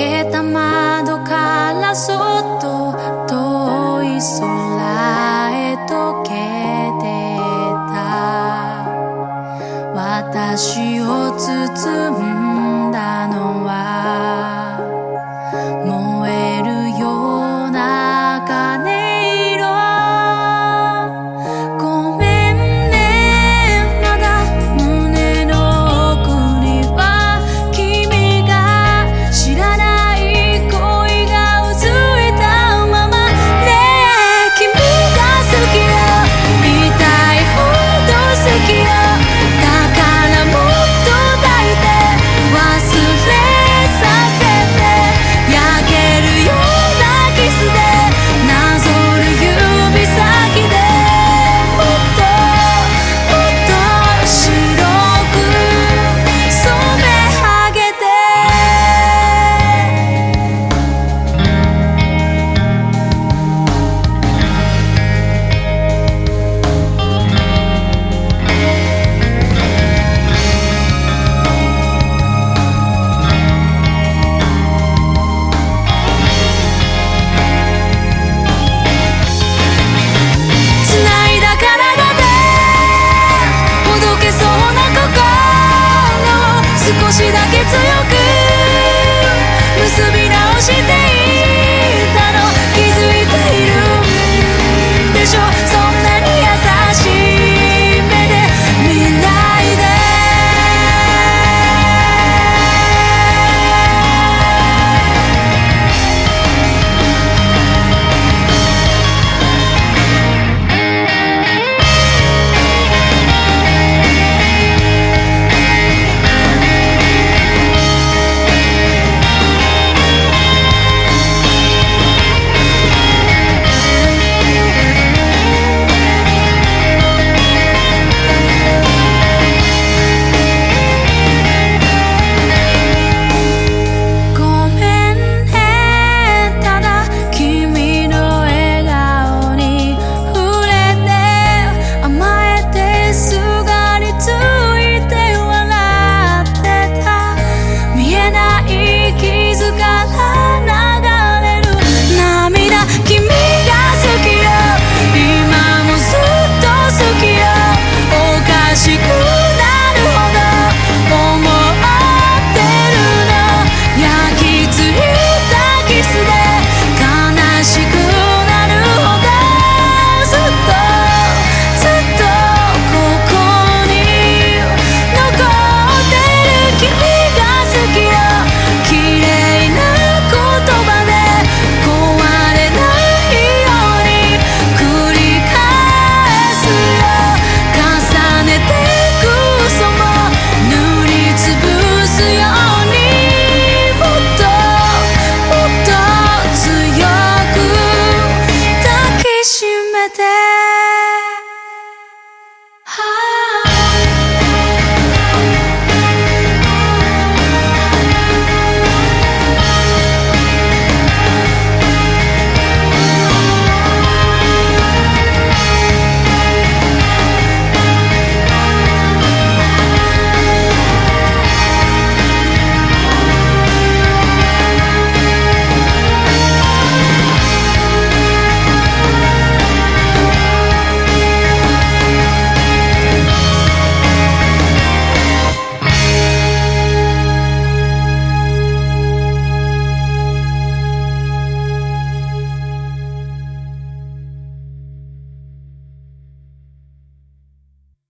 けた窓から外遠い空へ溶けてた。私を強く結び直して